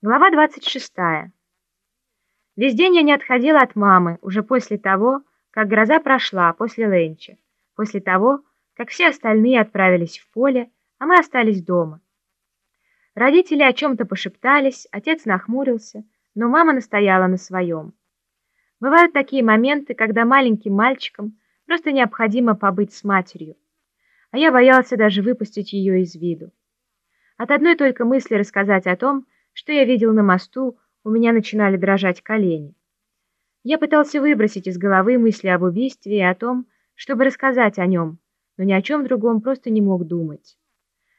Глава 26. Весь день я не отходила от мамы, уже после того, как гроза прошла, после ленча, после того, как все остальные отправились в поле, а мы остались дома. Родители о чем-то пошептались, отец нахмурился, но мама настояла на своем. Бывают такие моменты, когда маленьким мальчикам просто необходимо побыть с матерью, а я боялся даже выпустить ее из виду. От одной только мысли рассказать о том, что я видел на мосту, у меня начинали дрожать колени. Я пытался выбросить из головы мысли об убийстве и о том, чтобы рассказать о нем, но ни о чем другом просто не мог думать.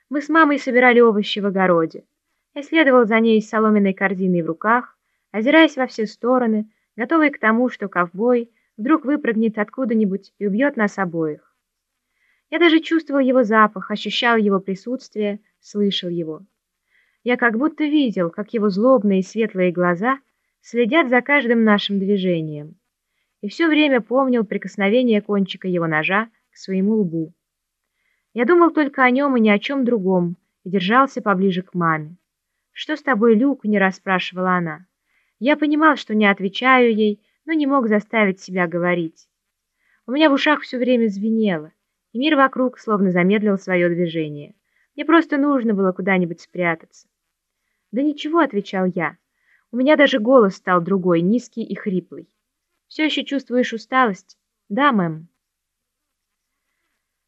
Мы с мамой собирали овощи в огороде. Я следовал за ней с соломенной корзиной в руках, озираясь во все стороны, готовый к тому, что ковбой вдруг выпрыгнет откуда-нибудь и убьет нас обоих. Я даже чувствовал его запах, ощущал его присутствие, слышал его. Я как будто видел, как его злобные светлые глаза следят за каждым нашим движением, и все время помнил прикосновение кончика его ножа к своему лбу. Я думал только о нем и ни о чем другом, и держался поближе к маме. «Что с тобой, Люк?» — не расспрашивала она. Я понимал, что не отвечаю ей, но не мог заставить себя говорить. У меня в ушах все время звенело, и мир вокруг словно замедлил свое движение. Мне просто нужно было куда-нибудь спрятаться. «Да ничего», — отвечал я. У меня даже голос стал другой, низкий и хриплый. «Все еще чувствуешь усталость?» «Да, мэм».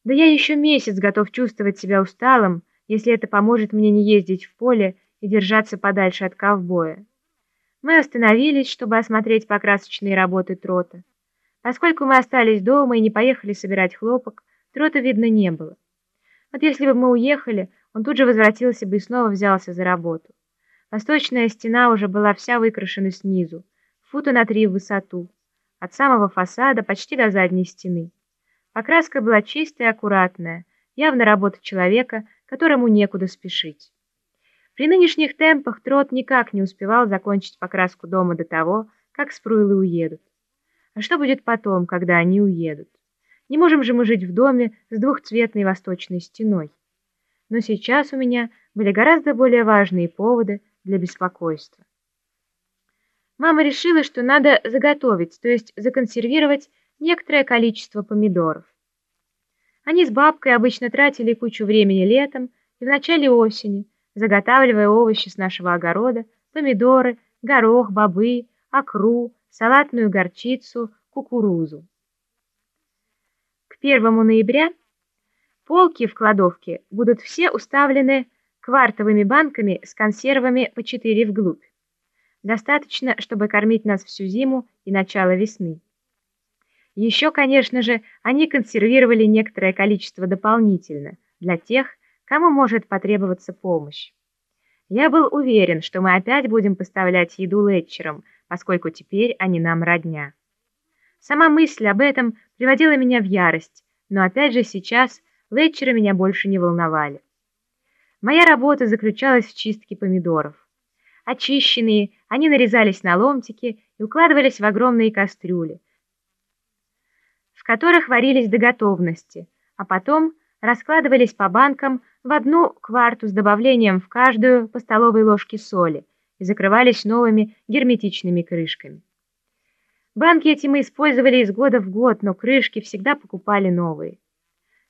«Да я еще месяц готов чувствовать себя усталым, если это поможет мне не ездить в поле и держаться подальше от ковбоя». Мы остановились, чтобы осмотреть покрасочные работы Трота. Поскольку мы остались дома и не поехали собирать хлопок, Трота видно не было. Вот если бы мы уехали, он тут же возвратился бы и снова взялся за работу. Восточная стена уже была вся выкрашена снизу, фута на три в высоту, от самого фасада почти до задней стены. Покраска была чистая и аккуратная, явно работа человека, которому некуда спешить. При нынешних темпах Трот никак не успевал закончить покраску дома до того, как спруилы уедут. А что будет потом, когда они уедут? Не можем же мы жить в доме с двухцветной восточной стеной. Но сейчас у меня были гораздо более важные поводы для беспокойства. Мама решила, что надо заготовить, то есть законсервировать некоторое количество помидоров. Они с бабкой обычно тратили кучу времени летом и в начале осени, заготавливая овощи с нашего огорода, помидоры, горох, бобы, окру, салатную горчицу, кукурузу. 1 ноября полки в кладовке будут все уставлены квартовыми банками с консервами по 4 вглубь. Достаточно, чтобы кормить нас всю зиму и начало весны. Еще, конечно же, они консервировали некоторое количество дополнительно для тех, кому может потребоваться помощь. Я был уверен, что мы опять будем поставлять еду летчерам, поскольку теперь они нам родня. Сама мысль об этом приводила меня в ярость, но опять же сейчас летчеры меня больше не волновали. Моя работа заключалась в чистке помидоров. Очищенные, они нарезались на ломтики и укладывались в огромные кастрюли, в которых варились до готовности, а потом раскладывались по банкам в одну кварту с добавлением в каждую по столовой ложке соли и закрывались новыми герметичными крышками. Банки эти мы использовали из года в год, но крышки всегда покупали новые.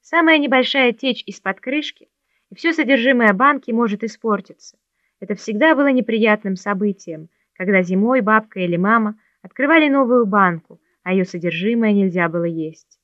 Самая небольшая течь из-под крышки, и все содержимое банки может испортиться. Это всегда было неприятным событием, когда зимой бабка или мама открывали новую банку, а ее содержимое нельзя было есть.